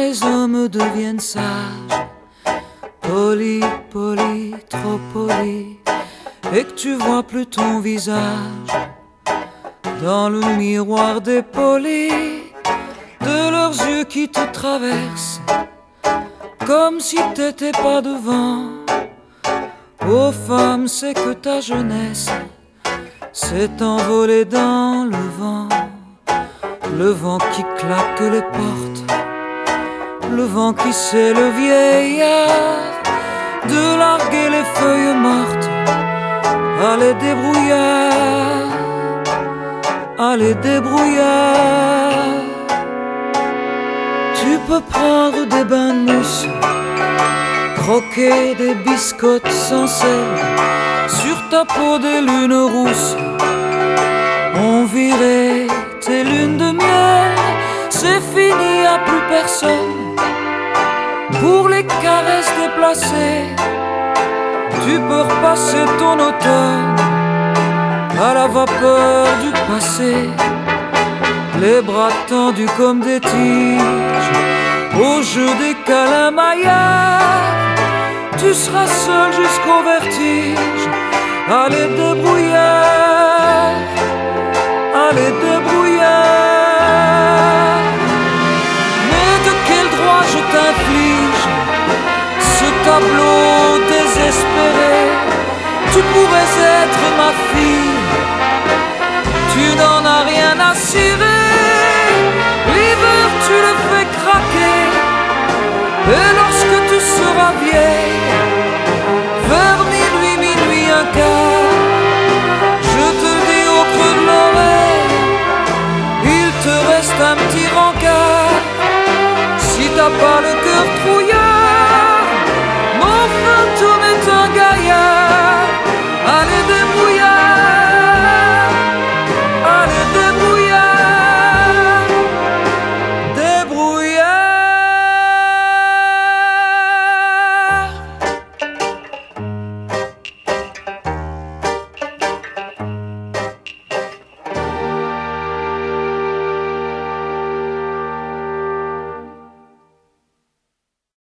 les hommes deviennent sages, poli, poli, trop poli, et que tu vois plus ton visage dans le miroir des polis. De leurs yeux qui te traversent, comme si t'étais pas devant. Ô femme, c'est que ta jeunesse s'est envolée dans le vent, le vent qui claque les portes, le vent qui sait le vieillard de larguer les feuilles mortes Allez débrouillard, allez débrouillard. Tu peux prendre des bains de mousse, croquer des biscottes sans sel sur ta peau des lunes rousses. On virait tes lunes de miel, c'est fini, à plus personne pour les caresses déplacées. Tu peux repasser ton automne à la vapeur du passé, les bras tendus comme des tiges au jeu des câlins. Tu seras seul jusqu'au vertige. Allez débrouillard, tableau désespéré. Tu pourrais être ma fille, tu n'en as rien à cirer. L'hiver, tu le fais craquer, et lorsque tu seras vieille, vers minuit, minuit, un quart, je te dis au creux de l'oreille, il te reste un petit rencard si t'as pas le cœur trouillé.